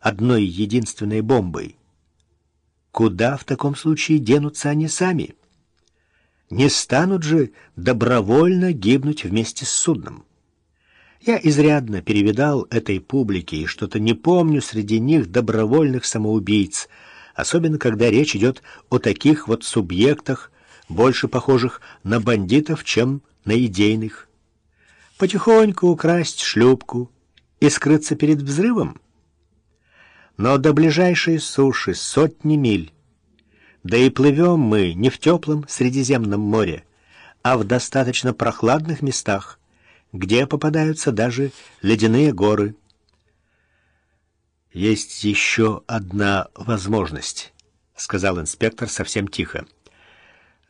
одной единственной бомбой. Куда в таком случае денутся они сами? Не станут же добровольно гибнуть вместе с судном. Я изрядно перевидал этой публики и что-то не помню среди них добровольных самоубийц, особенно когда речь идет о таких вот субъектах, больше похожих на бандитов, чем на идейных. Потихоньку украсть шлюпку и скрыться перед взрывом? Но до ближайшей суши сотни миль. Да и плывем мы не в теплом Средиземном море, а в достаточно прохладных местах, где попадаются даже ледяные горы. «Есть еще одна возможность», — сказал инспектор совсем тихо.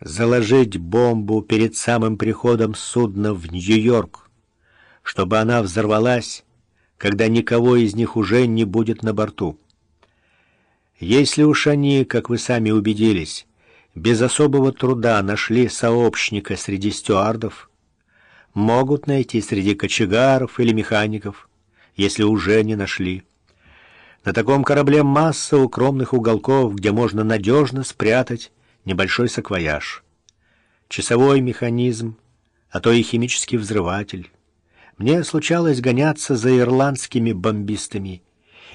«Заложить бомбу перед самым приходом судна в Нью-Йорк, чтобы она взорвалась, когда никого из них уже не будет на борту. Если уж они, как вы сами убедились, без особого труда нашли сообщника среди стюардов, могут найти среди кочегаров или механиков, если уже не нашли. На таком корабле масса укромных уголков, где можно надежно спрятать небольшой саквояж. Часовой механизм, а то и химический взрыватель. Мне случалось гоняться за ирландскими бомбистами,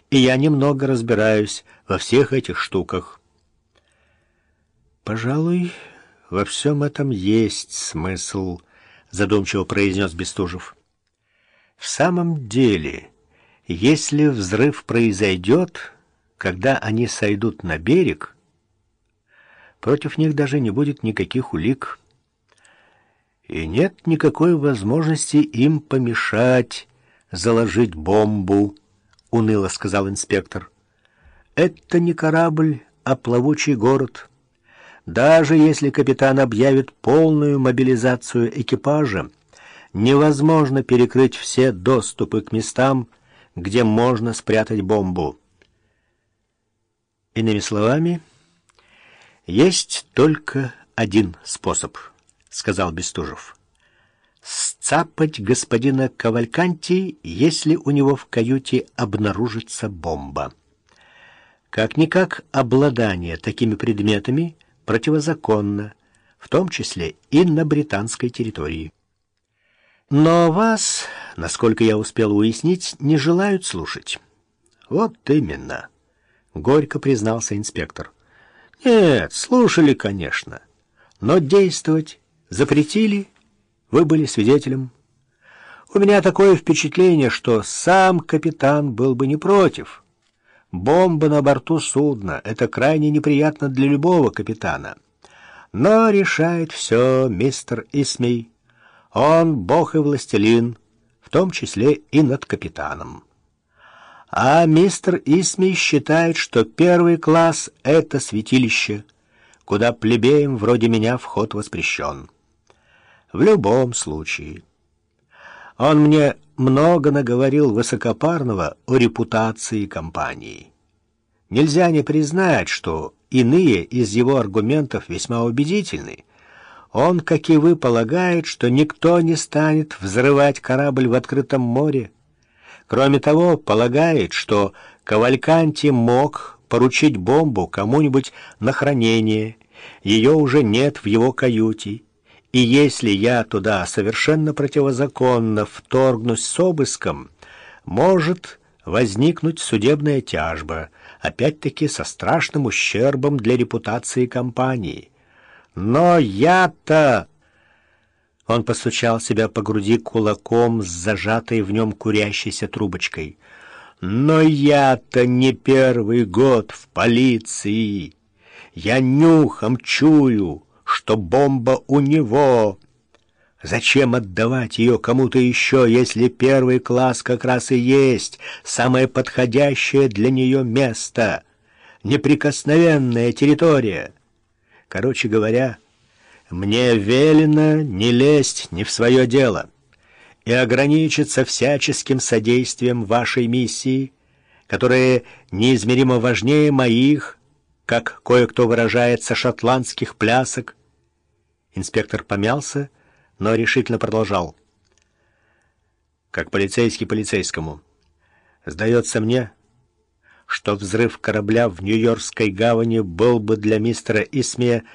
и я немного разбираюсь во всех этих штуках. Пожалуй, во всем этом есть смысл —— задумчиво произнес Бестужев. «В самом деле, если взрыв произойдет, когда они сойдут на берег, против них даже не будет никаких улик, и нет никакой возможности им помешать заложить бомбу», — уныло сказал инспектор. «Это не корабль, а плавучий город». Даже если капитан объявит полную мобилизацию экипажа, невозможно перекрыть все доступы к местам, где можно спрятать бомбу. Иными словами, есть только один способ, сказал Бестужев. Сцапать господина Кавальканти, если у него в каюте обнаружится бомба. Как-никак обладание такими предметами — противозаконно, в том числе и на британской территории. Но вас, насколько я успел уяснить, не желают слушать. Вот именно, горько признался инспектор. Нет, слушали, конечно, но действовать запретили, вы были свидетелем. У меня такое впечатление, что сам капитан был бы не против. Бомба на борту судна — это крайне неприятно для любого капитана. Но решает все мистер Исмей. Он бог и властелин, в том числе и над капитаном. А мистер Исмей считает, что первый класс — это святилище, куда плебеям вроде меня вход воспрещен. В любом случае. Он мне много наговорил высокопарного о репутации компании. Нельзя не признать, что иные из его аргументов весьма убедительны. Он, как и вы, полагает, что никто не станет взрывать корабль в открытом море. Кроме того, полагает, что Кавальканти мог поручить бомбу кому-нибудь на хранение. Ее уже нет в его каюте. И если я туда совершенно противозаконно вторгнусь с обыском, может возникнуть судебная тяжба, опять-таки со страшным ущербом для репутации компании. Но я-то... Он постучал себя по груди кулаком с зажатой в нем курящейся трубочкой. «Но я-то не первый год в полиции. Я нюхом чую, что бомба у него. Зачем отдавать ее кому-то еще, если первый класс как раз и есть самое подходящее для нее место, неприкосновенная территория? Короче говоря, мне велено не лезть не в свое дело и ограничиться всяческим содействием вашей миссии, которая неизмеримо важнее моих, как кое-кто выражается, шотландских плясок, Инспектор помялся, но решительно продолжал. Как полицейский полицейскому. Сдается мне, что взрыв корабля в Нью-Йоркской гавани был бы для мистера Исмея